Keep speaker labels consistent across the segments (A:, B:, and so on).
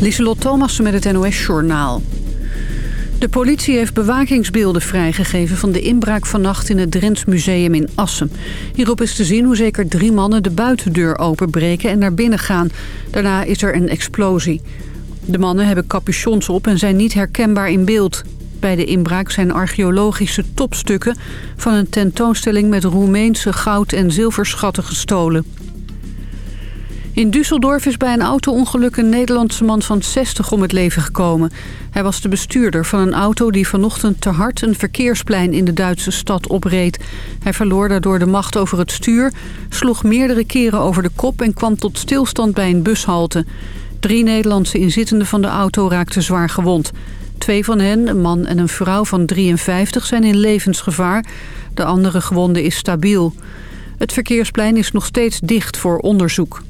A: Lieselot Thomassen met het NOS-journaal. De politie heeft bewakingsbeelden vrijgegeven van de inbraak vannacht in het Drents Museum in Assen. Hierop is te zien hoe zeker drie mannen de buitendeur openbreken en naar binnen gaan. Daarna is er een explosie. De mannen hebben capuchons op en zijn niet herkenbaar in beeld. Bij de inbraak zijn archeologische topstukken van een tentoonstelling met Roemeense goud- en zilverschatten gestolen. In Düsseldorf is bij een auto-ongeluk een Nederlandse man van 60 om het leven gekomen. Hij was de bestuurder van een auto die vanochtend te hard een verkeersplein in de Duitse stad opreed. Hij verloor daardoor de macht over het stuur, sloeg meerdere keren over de kop en kwam tot stilstand bij een bushalte. Drie Nederlandse inzittenden van de auto raakten zwaar gewond. Twee van hen, een man en een vrouw van 53, zijn in levensgevaar. De andere gewonde is stabiel. Het verkeersplein is nog steeds dicht voor onderzoek.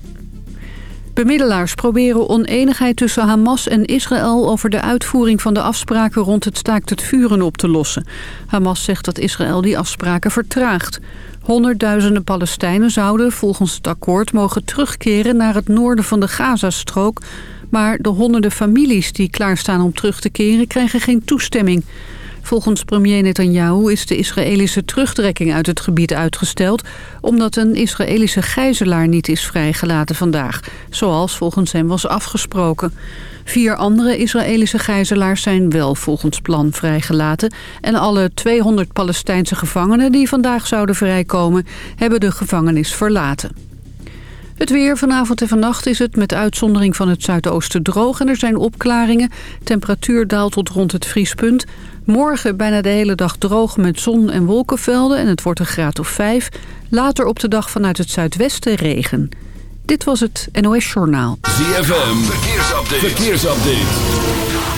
A: Bemiddelaars proberen oneenigheid tussen Hamas en Israël... over de uitvoering van de afspraken rond het staakt het vuren op te lossen. Hamas zegt dat Israël die afspraken vertraagt. Honderdduizenden Palestijnen zouden volgens het akkoord mogen terugkeren... naar het noorden van de Gazastrook... maar de honderden families die klaarstaan om terug te keren... krijgen geen toestemming. Volgens premier Netanyahu is de Israëlische terugtrekking uit het gebied uitgesteld... omdat een Israëlische gijzelaar niet is vrijgelaten vandaag... zoals volgens hem was afgesproken. Vier andere Israëlische gijzelaars zijn wel volgens plan vrijgelaten... en alle 200 Palestijnse gevangenen die vandaag zouden vrijkomen... hebben de gevangenis verlaten. Het weer vanavond en vannacht is het met uitzondering van het zuidoosten droog... en er zijn opklaringen. Temperatuur daalt tot rond het vriespunt. Morgen bijna de hele dag droog met zon en wolkenvelden... en het wordt een graad of 5. Later op de dag vanuit het zuidwesten regen. Dit was het NOS Journaal.
B: ZFM, verkeersupdate. verkeersupdate.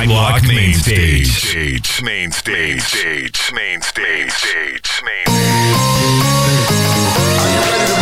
C: Nightwalk Main Stage. Stage, main stage, stage, main stage, stage, main
D: Así es. ¡Bótalo!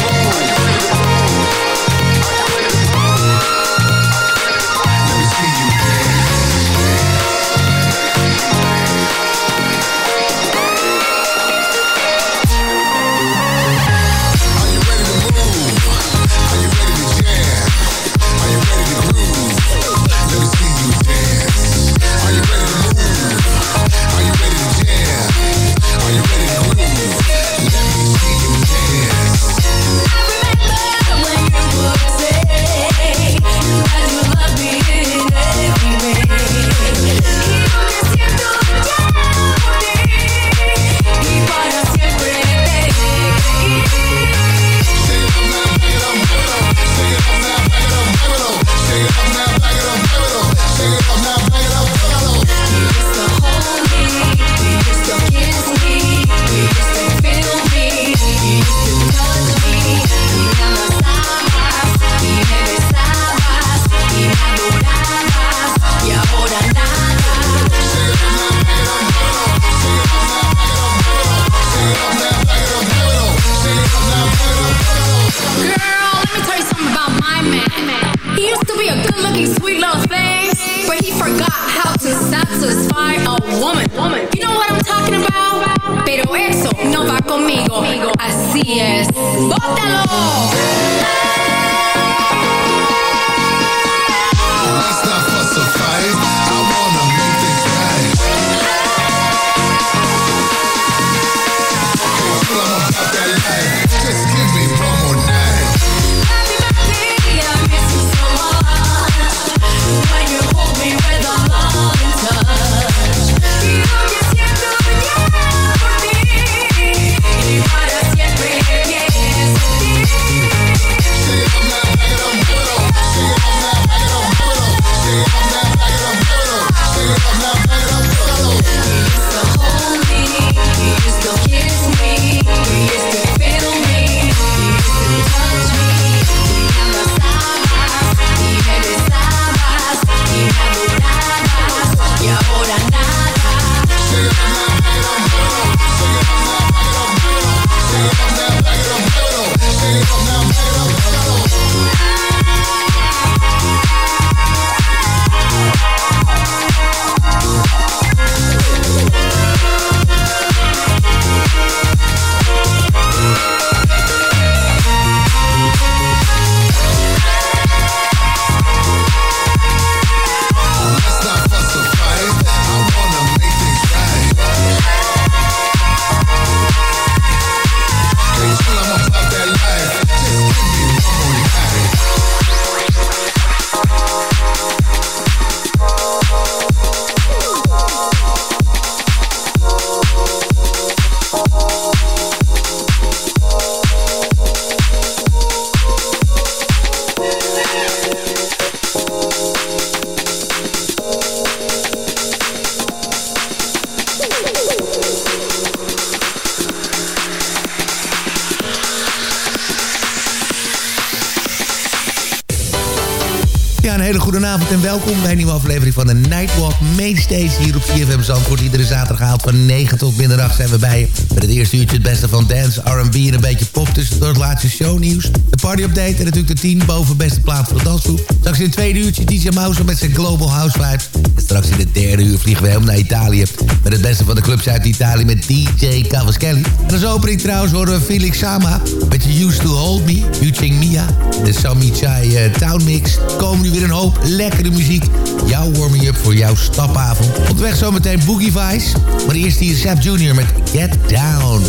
E: Mainstage hier op CFM Zandvoort. Iedere zaterdagavond van 9 tot middernacht zijn we bij je. Met het eerste uurtje het beste van dance, R&B en een beetje pop tussendoor het laatste shownieuws. De party update en natuurlijk de 10 boven beste plaats voor de dansgroep. Straks in het tweede uurtje DJ Mouse met zijn Global House Vibes. Straks in het derde uur vliegen we helemaal naar Italië. Met het beste van de clubs uit Italië met DJ Cavaschelli. En als opening trouwens horen we Felix Sama met You Used To Hold Me, featuring Mia. De Sammy Chai uh, Town Mix. Komen nu weer een hoop lekkere muziek. Jouw warming-up voor jouw stapavond. Onderweg zometeen Boogie Vice. Maar eerst hier Sap Junior met Get Down.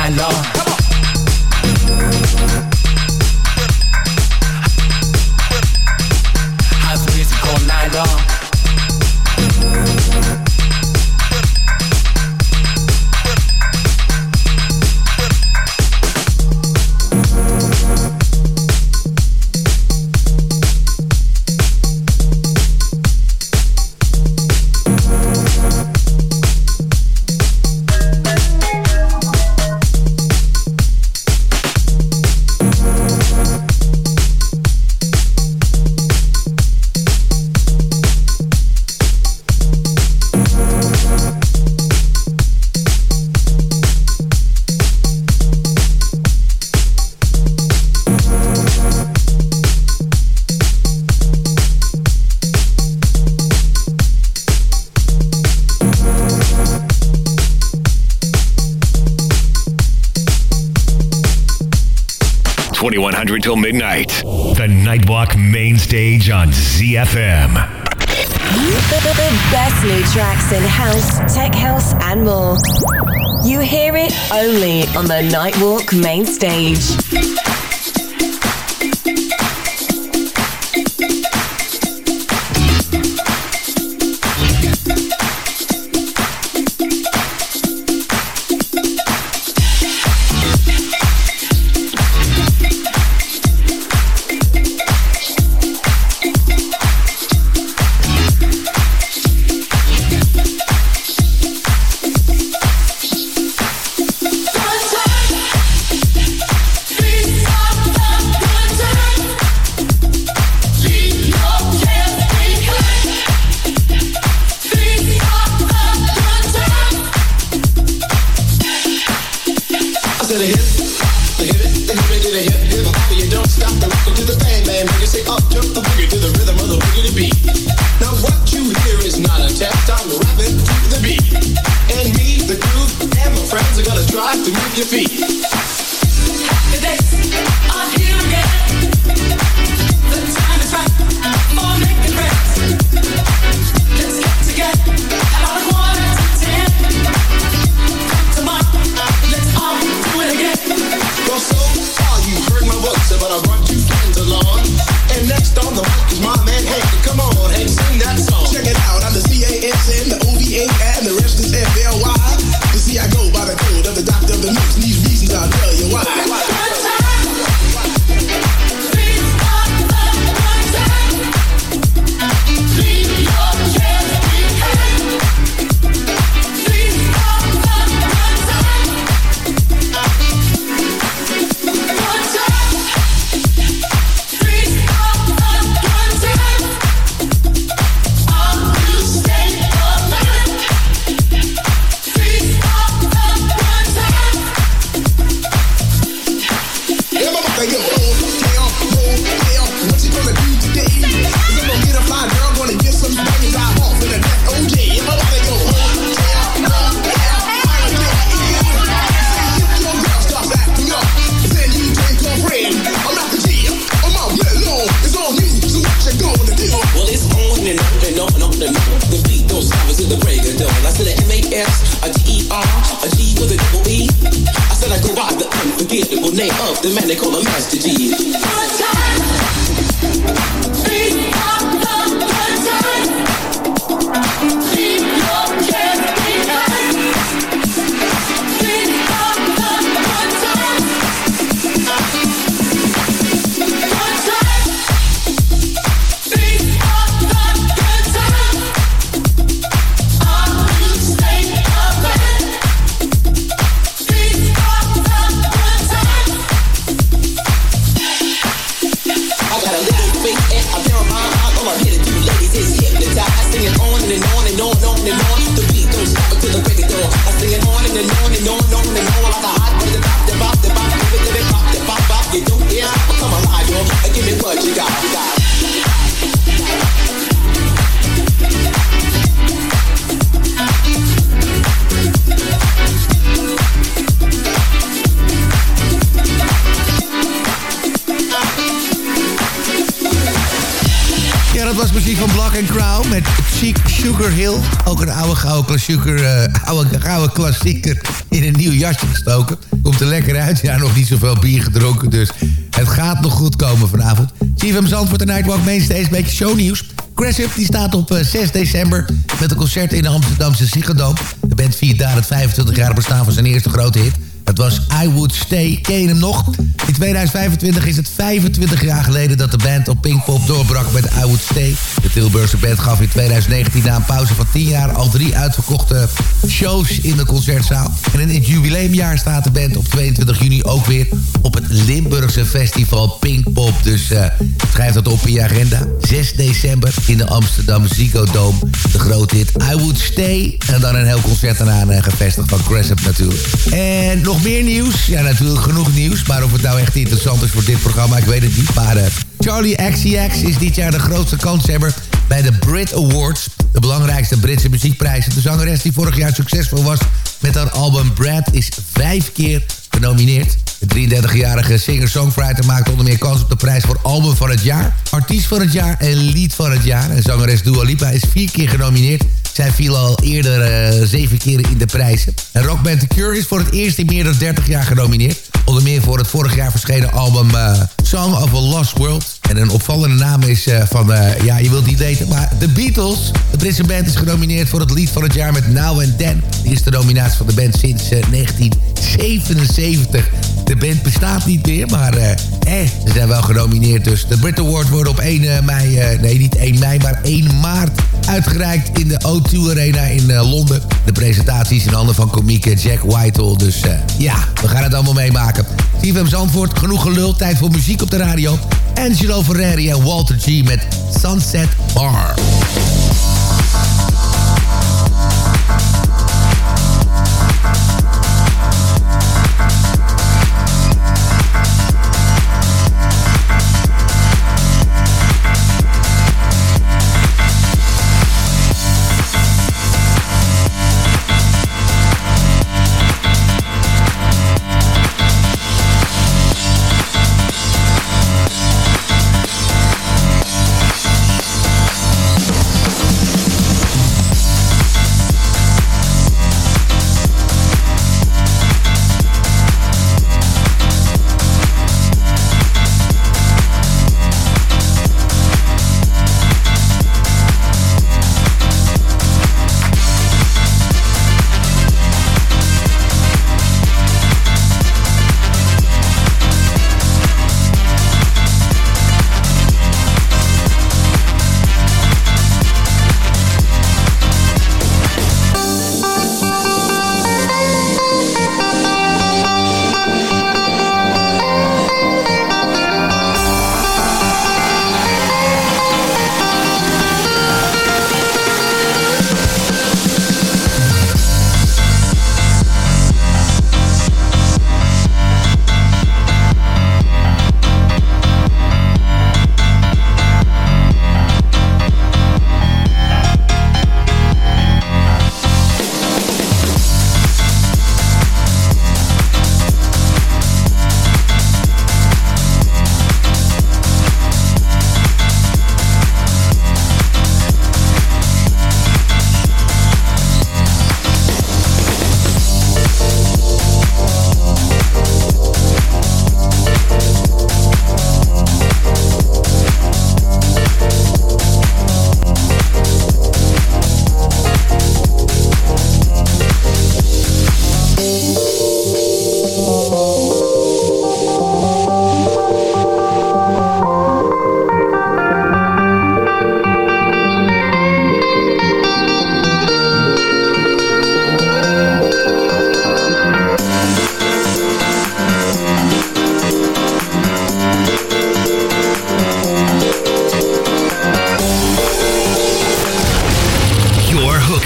F: night long until
C: midnight. The Nightwalk main stage on ZFM.
G: The best new tracks in house, tech house, and more. You hear it only on the Nightwalk main stage.
H: Name of the man they call a Master G.
E: Ook een oude gouden klassieker, eh, oude, gouden klassieker in een nieuw jasje gestoken. Komt er lekker uit. Ja, nog niet zoveel bier gedronken, dus het gaat nog goed komen vanavond. CFM Zandvoort de Nightwalk Mainstage, een beetje shownieuws. Cress-Up die staat op eh, 6 december met een concert in de Amsterdamse Ziggo De band viert daar het 25 jaar bestaan van zijn eerste grote hit. Dat was I Would Stay. Ken hem nog? In 2025 is het 25 jaar geleden dat de band op Pinkpop doorbrak met I Would Stay. De Tilburgse band gaf in 2019 na een pauze van 10 jaar al drie uitverkochte shows in de concertzaal. En in het jubileumjaar staat de band op 22 juni ook weer op het Limburgse festival Pinkpop. Dus eh, schrijf dat op in je agenda. 6 december in de Amsterdam Ziggo Dome. De grote hit I Would Stay. En dan een heel concert daarna eh, gevestigd van Crescent natuurlijk. En nog meer nieuws. Ja, natuurlijk genoeg nieuws. Maar of het nou echt interessant is voor dit programma, ik weet het niet. Maar eh, Charlie XCX is dit jaar de grootste kanshebber bij de Brit Awards. De belangrijkste Britse muziekprijzen. De zangeres die vorig jaar succesvol was met haar album Brad is vijf keer genomineerd. De 33-jarige singer-songwriter maakt onder meer kans op de prijs voor album van het jaar, artiest van het jaar en lied van het jaar. En zangeres Dua Lipa is vier keer genomineerd. Zij viel al eerder eh, zeven keer in de prijzen. En rockband The Cure is voor het eerst in meer dan 30 jaar genomineerd. Onder meer voor het vorig jaar verschenen album eh, Song of a Lost World. En een opvallende naam is eh, van, eh, ja, je wilt niet weten, maar The Beatles. De Britse band is genomineerd voor het lied van het jaar met Now and Then. De eerste nominatie van de band sinds eh, 1977. De band bestaat niet meer, maar eh, eh, ze zijn wel genomineerd. Dus de Brit Awards worden op 1 eh, mei, eh, nee niet 1 mei, maar 1 maart uitgereikt in de O2 Arena in eh, Londen. De presentatie is in handen van komiek Jack Whitehall. Dus eh, ja, we gaan het allemaal meemaken. CFM Zandvoort, genoeg gelul, tijd voor muziek op de radio. Angelo Ferreri en Walter G met Sunset Bar.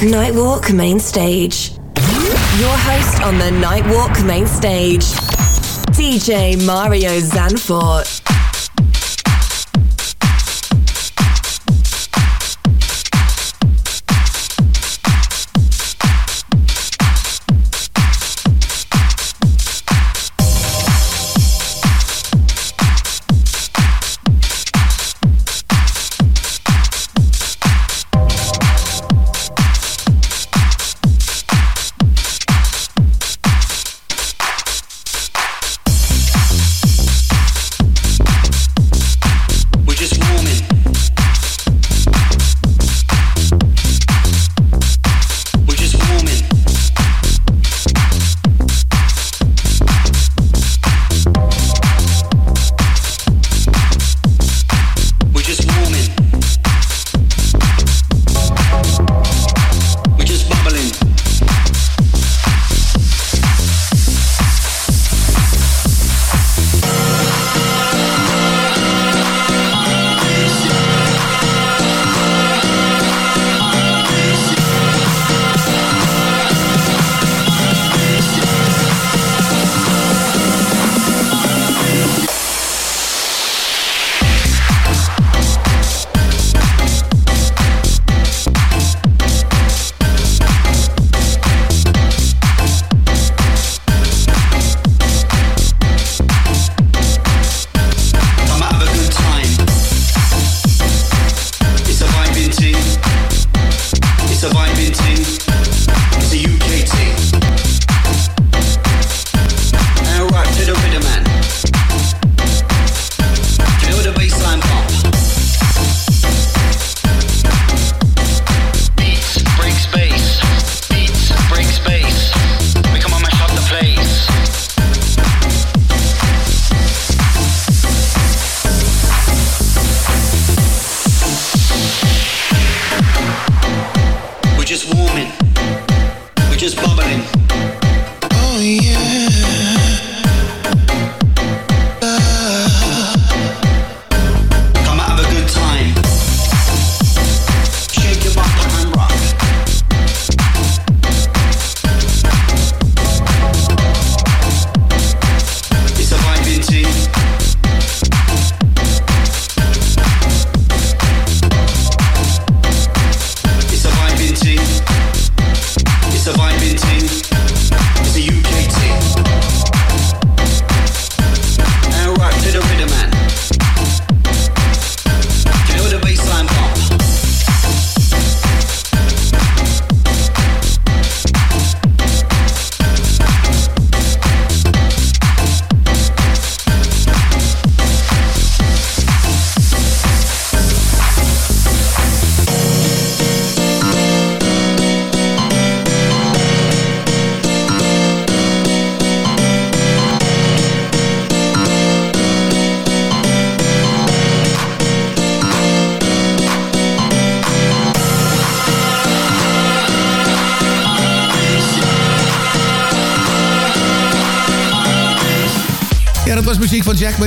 G: Nightwalk Main Stage. Your host on the Nightwalk Main Stage, DJ Mario Zanfort.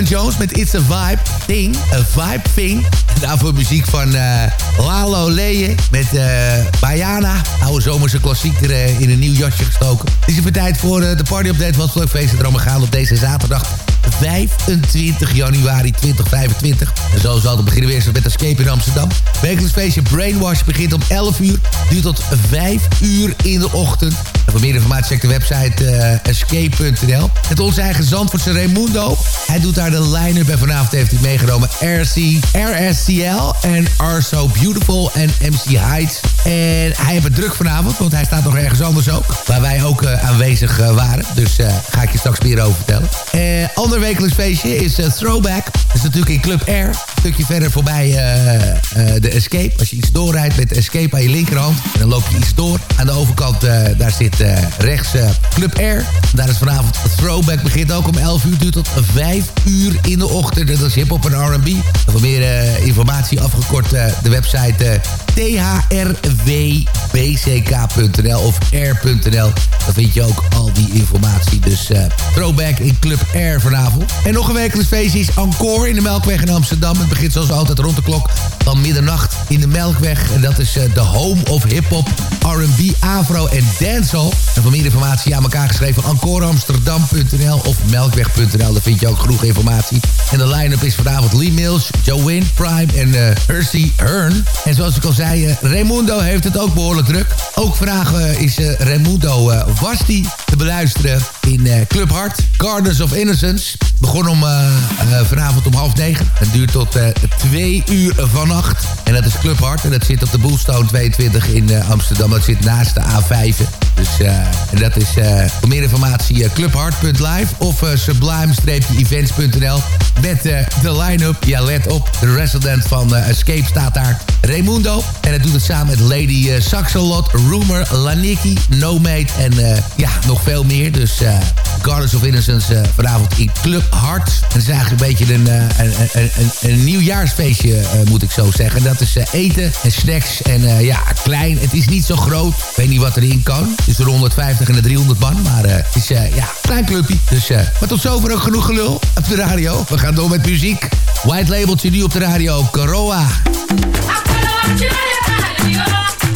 E: Jones met It's a Vibe Thing. A Vibe Thing. Daarvoor muziek van eh, Lalo Leye met eh Bayana. Oude zomerse klassieker eh, in een nieuw jasje gestoken. Het is even tijd voor de party update. Wat leuk feest er allemaal gaan op deze zaterdag. 25 januari 2025. En zo zal het beginnen weer eens met Escape in Amsterdam. Wekelijks feestje Brainwash begint om 11 uur. Duurt tot 5 uur in de ochtend. En voor meer informatie check de website eh, escape.nl. Met onze eigen Zandvoortse Raimundo. Hij doet daar de line-up en vanavond heeft hij meegenomen RC, RSCL en Are So Beautiful en MC Heights. En hij heeft het druk vanavond, want hij staat nog ergens anders ook. Waar wij ook eh, aanwezig eh, waren. Dus eh, ga ik je straks meer over vertellen. Ander wekelijks feestje is Throwback. Dat is natuurlijk in Club Air. Een stukje verder voorbij de Escape. Als je iets doorrijdt met de Escape aan je linkerhand. Dan loop je iets door. Aan de overkant daar zit rechts Club Air. Daar is vanavond Throwback. Begint ook om 11 uur. Duurt tot 5 uur in de ochtend. Dat is hip-hop en R&B. Voor meer informatie afgekort de website eh, thrwbck.nl of air.nl. Dan vind je ook al die informatie. Dus eh, Throwback in Club Air vanavond. En nog een wekelijks feestje is Encore in de Melkweg in Amsterdam. Het begint zoals altijd rond de klok van middernacht in de Melkweg. En dat is eh, de home of hip-hop, R&B, afro en dancehall. En voor meer informatie aan elkaar geschreven encoreamsterdam.nl of melkweg.nl. Daar vind je ook genoeg informatie. En de line-up is vanavond Lee Mills, Joanne Prime en Hersey Hearn. En zoals ik al zei, eh, Raimundo heeft het ook behoorlijk druk. Ook vragen is eh, Raimundo, eh, die te beluisteren in eh, Club Hart. Gardens of Innocence. Begon om vanavond om half negen. Het duurt tot twee uur vannacht. En dat is Club Hart. En dat zit op de Boelstone 22 in Amsterdam. Dat zit naast de A5. Dus en dat is voor meer informatie clubhart.live of sublime-events.nl. Met de line-up. Ja, let op. De resident van Escape staat daar. Raimundo. En hij doet het samen met Lady uh, Saxelot, Rumor, Laniki, Nomade en eh, ja, nog veel meer. Dus eh Gardens of Innocence vanavond in Club Hart. En het is eigenlijk een beetje een, een, een, een, nieuwjaarsfeestje, moet ik zo zeggen. Dat is eten en snacks en ja, klein. Het is niet zo groot. Ik weet niet wat erin kan. Tussen de 150 en de 300 man. Maar het is ja, een klein clubje. Dus, maar tot zover ook genoeg gelul op de radio. We gaan door met muziek. White labeltje nu op de radio. Coroa.
C: Yeah, yeah, yeah.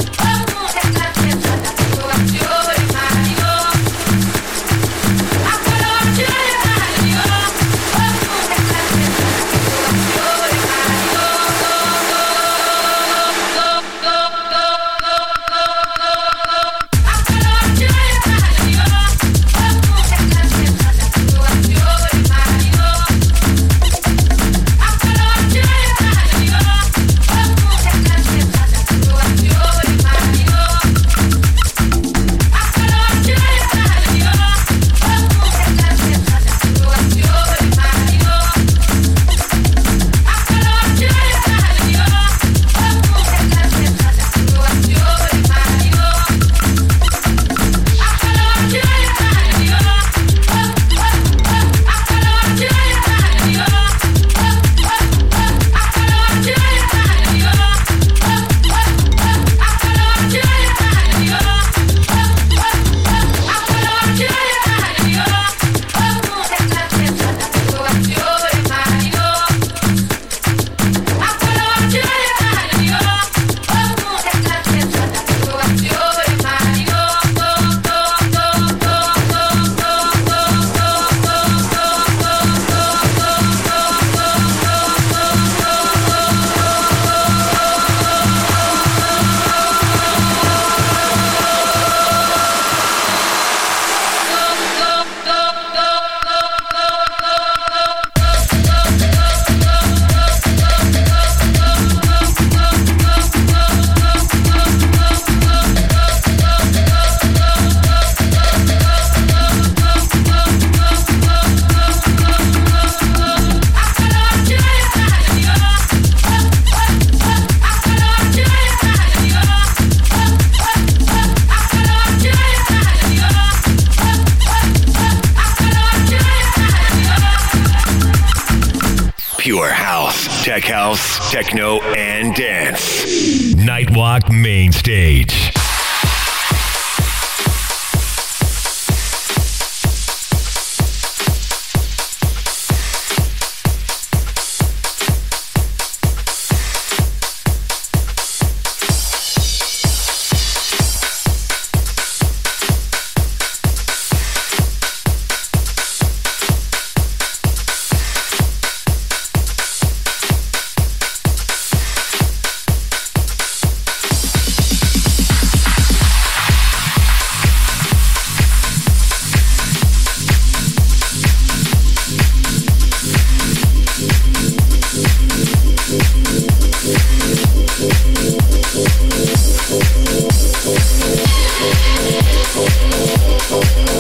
C: Techno, and dance. Nightwalk Main Stage. Radio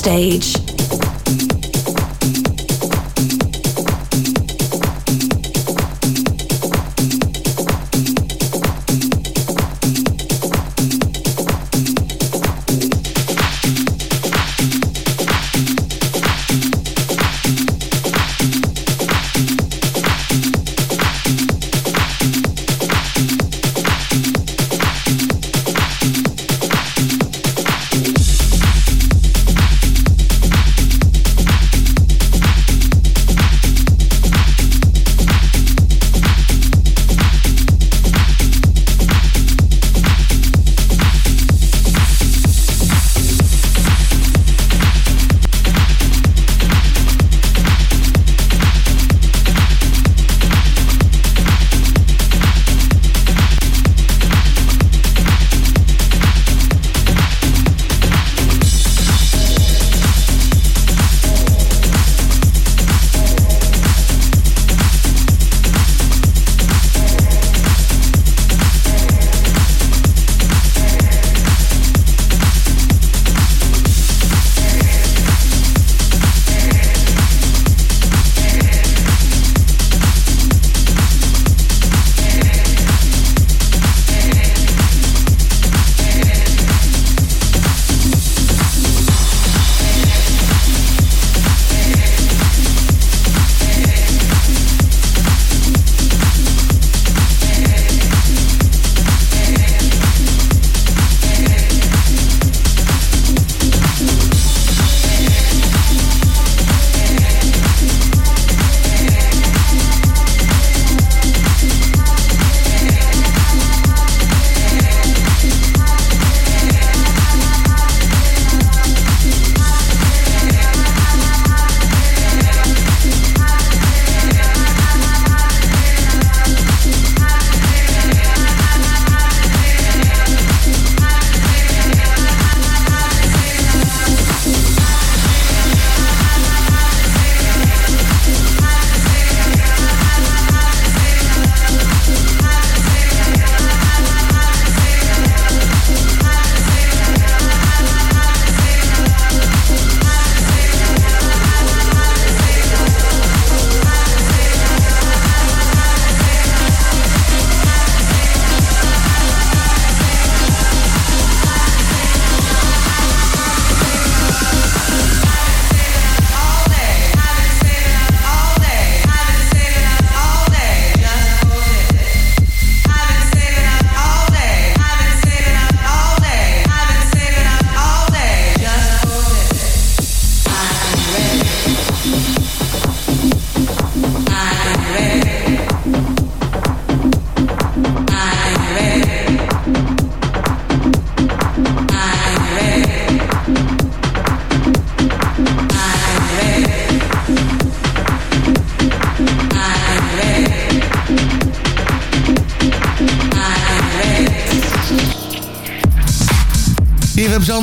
G: Stage.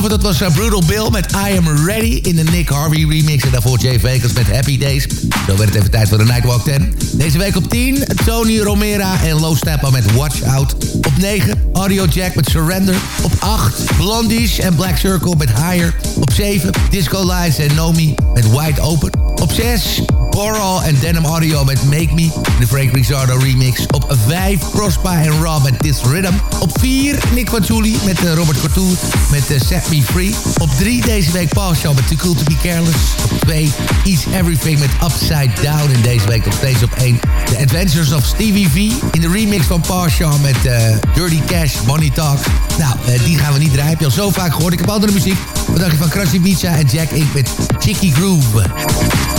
E: Dat was uh, Brutal Bill met I Am Ready in de Nick Harvey remix. En daarvoor Jay Vegas met Happy Days. Zo werd het even tijd voor de Nightwalk 10. Deze week op 10, Tony Romera en Low Steppa met Watch Out. Op 9, Audio Jack met Surrender. Op 8, Blondies en Black Circle met Higher. Op 7, Disco Lies en Nomi met Wide Open. Op 6, Boral en Denim Audio met Make Me. De Frank Rizzardo remix. Op 5, Prospa en Rob met This Rhythm. Op 4, Nick Fazzuli met uh, Robert Couture met uh, Set Me Free. Op 3 deze week Paul met Too Cool To Be Careless. Op 2, Eat Everything met Upside Down. En deze week nog steeds op 1, The Adventures of Stevie V. In de remix van Paul met uh, Dirty Cash, Money Talk. Nou, die gaan we niet draaien. Heb je al zo vaak gehoord. Ik heb andere muziek. Wat dacht je van Krusty Pizza en Jack Inc. met Chicky Groove.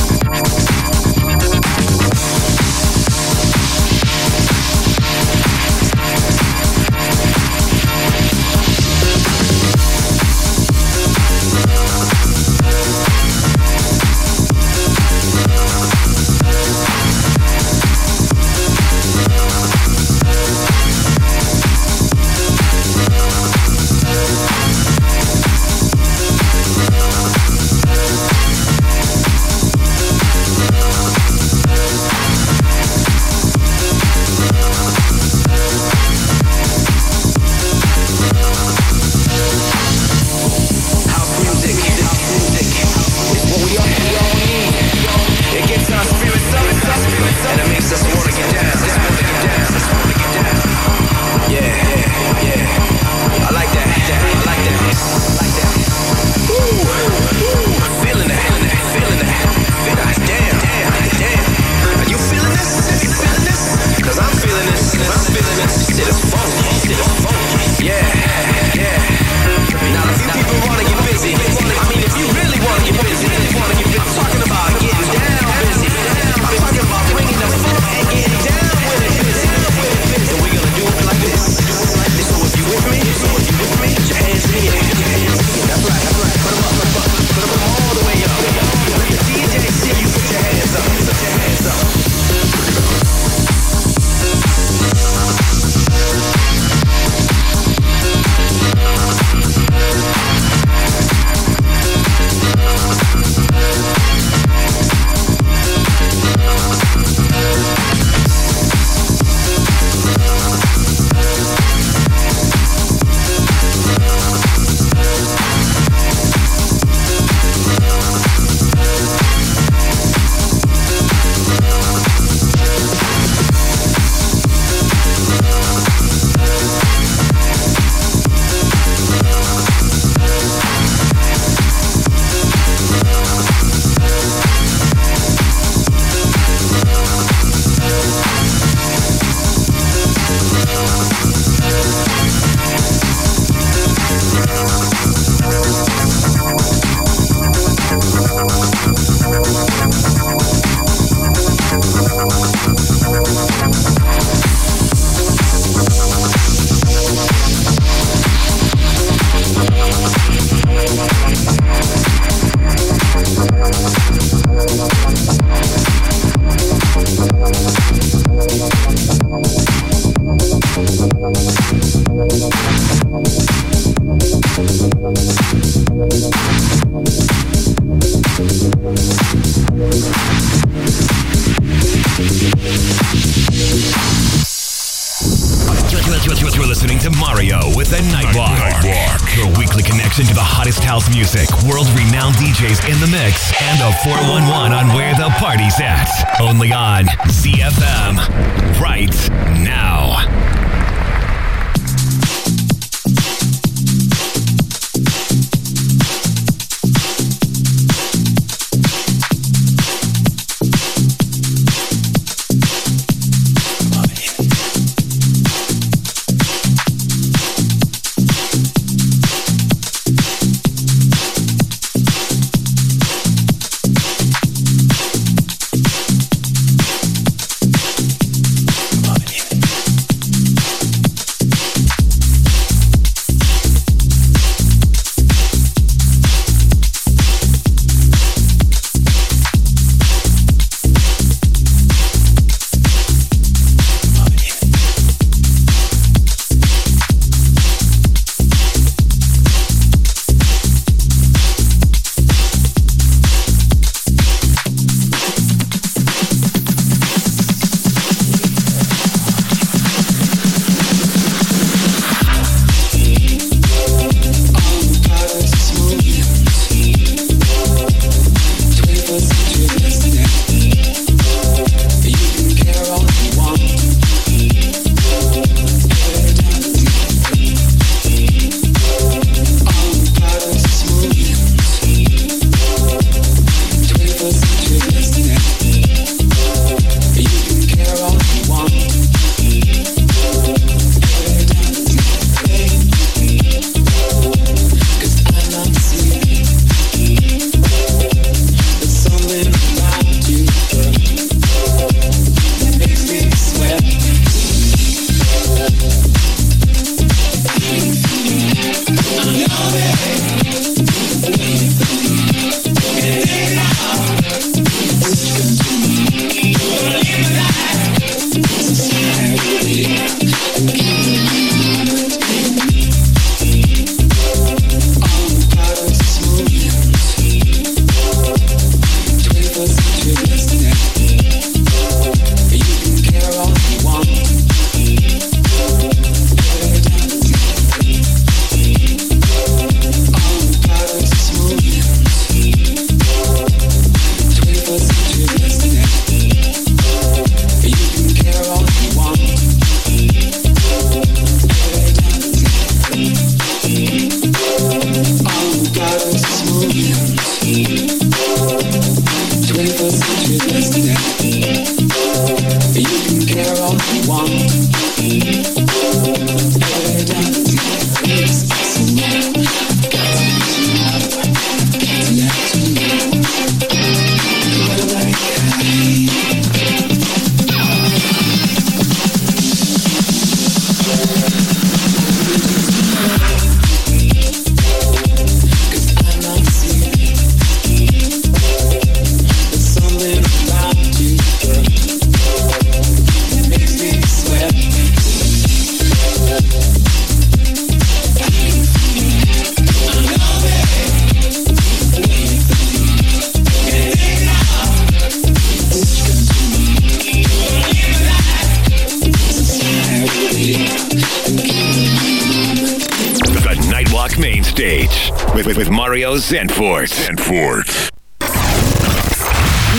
C: Mario Zanfort. Zanfort.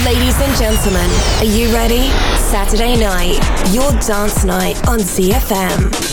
G: Ladies and gentlemen, are you ready? Saturday night, your dance night on ZFM.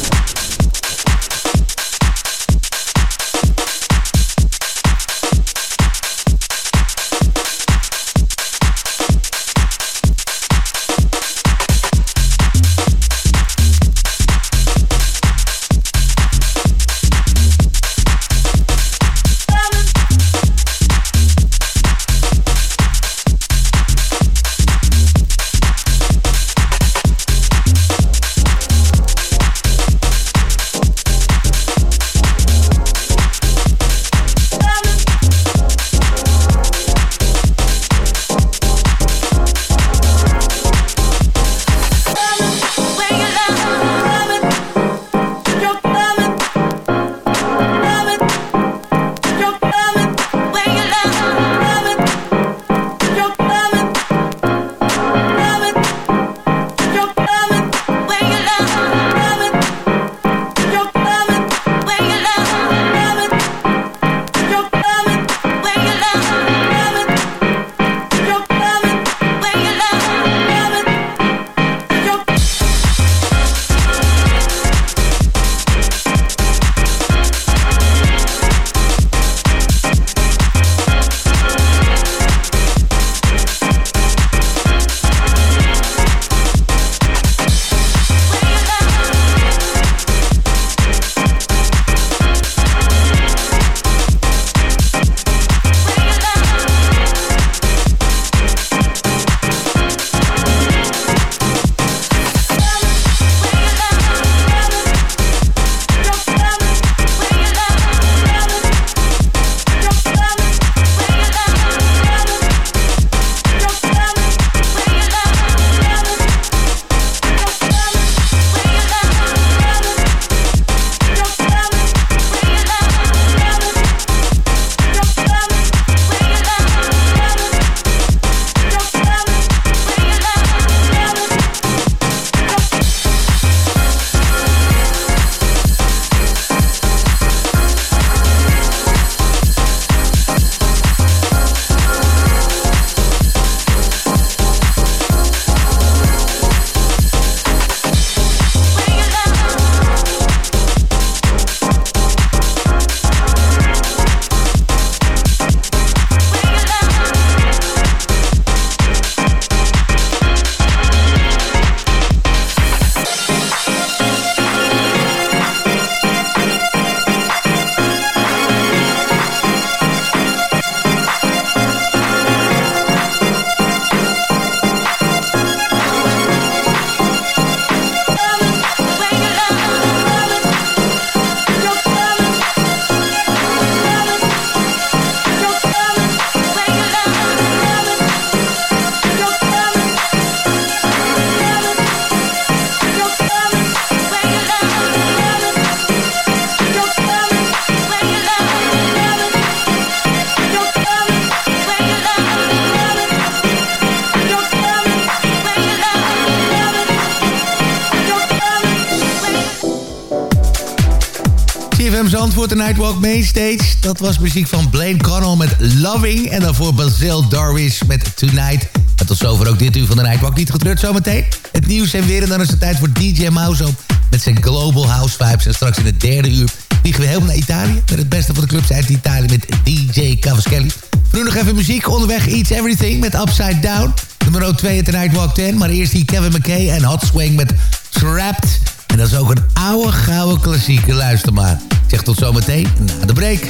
E: De Nightwalk Mainstage. Dat was muziek van Blaine Connell met Loving. En daarvoor Basil Darwish met Tonight. En tot zover ook dit uur van de Nightwalk. Niet getreurd zometeen. Het nieuws en weer. En dan is het tijd voor DJ Mauzo met zijn Global House Vibes. En straks in het derde uur vliegen we helemaal naar Italië. Met het beste van de clubs uit Italië met DJ Cavaschelli. Nu nog even muziek. Onderweg Eats Everything met Upside Down. Nummer 2 in de Nightwalk 10. Maar eerst die Kevin McKay en Hot Swing met Trapped. En dat is ook een oude, gouden klassieke. Luister maar. Zeg tot zometeen na de break.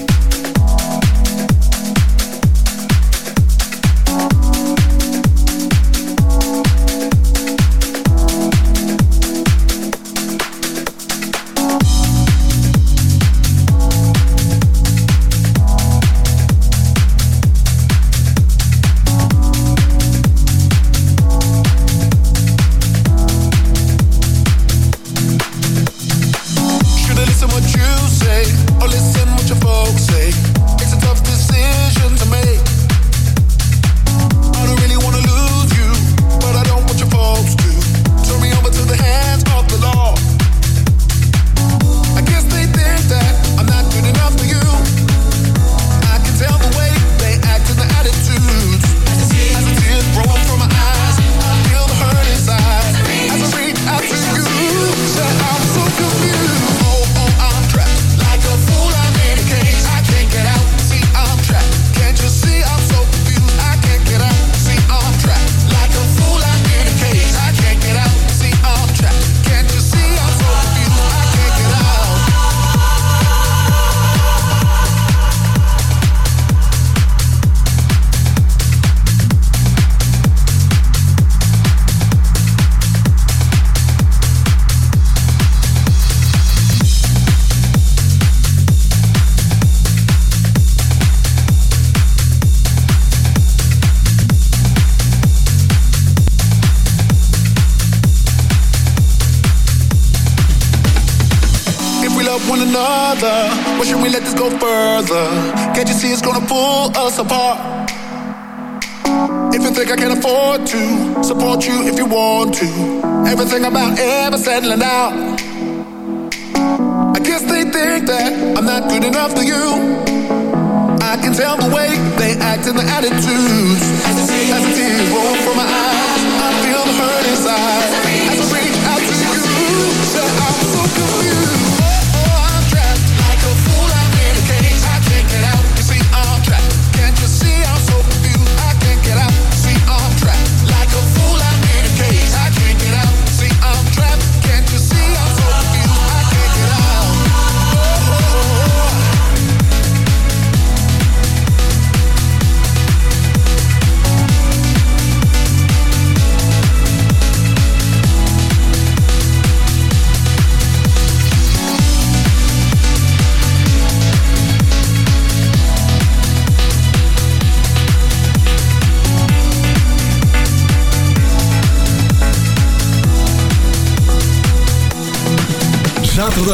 I: say, or listen what your folks say. settling down.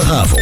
B: Barravo.